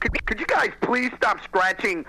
Could, could you guys please stop scratching?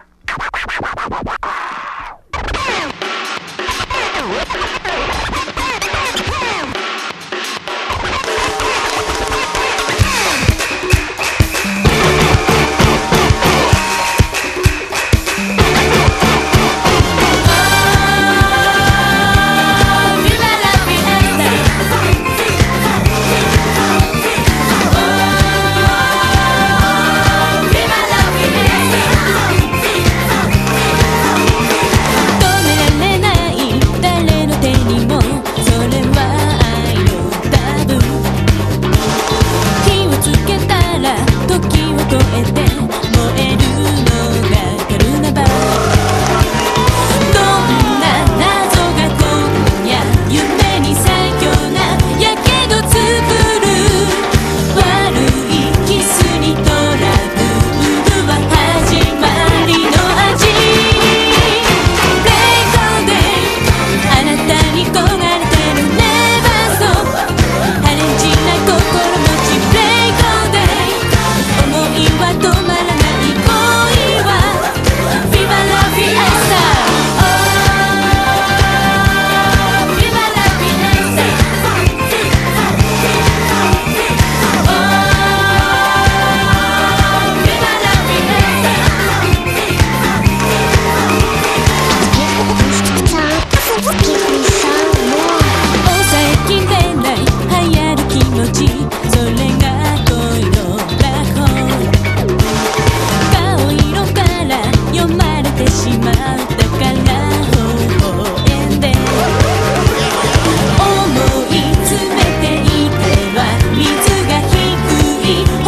You.